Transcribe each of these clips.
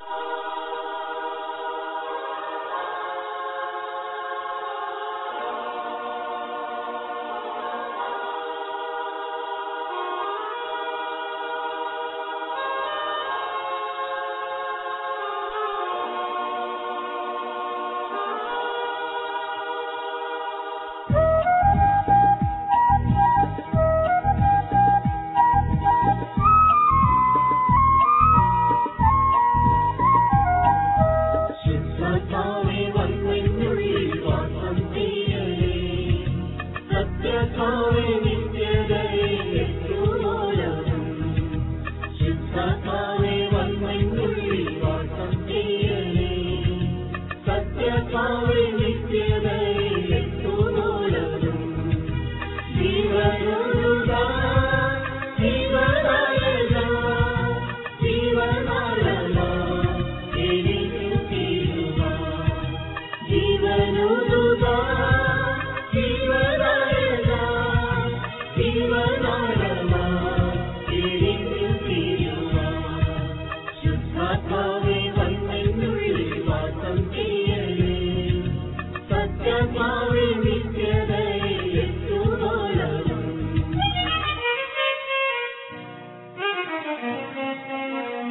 you Thank you.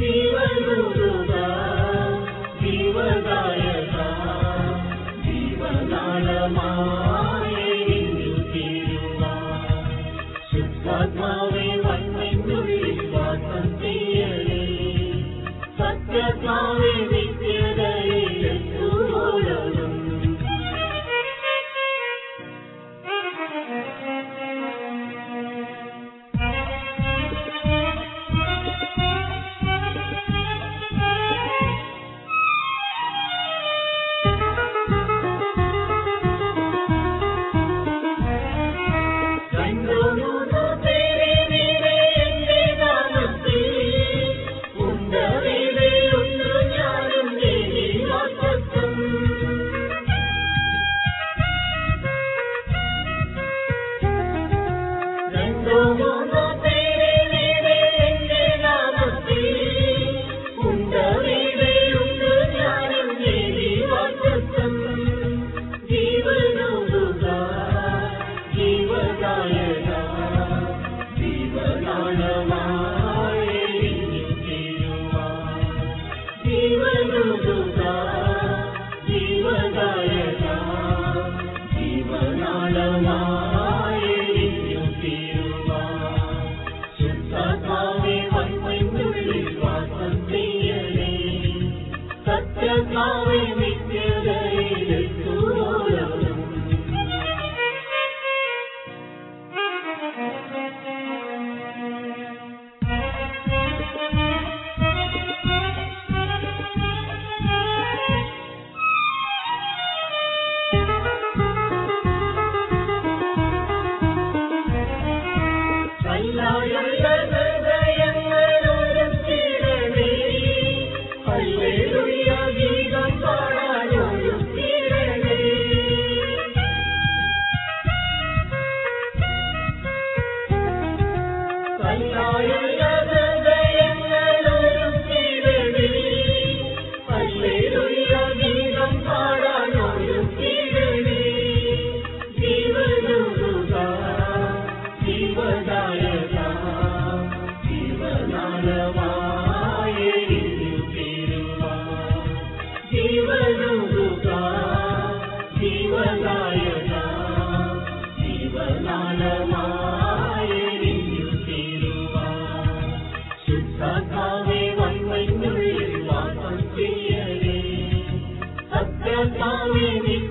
你们不如。always य देवनाय माय विरुद्धकामे वैमैर् मा तत्र कामे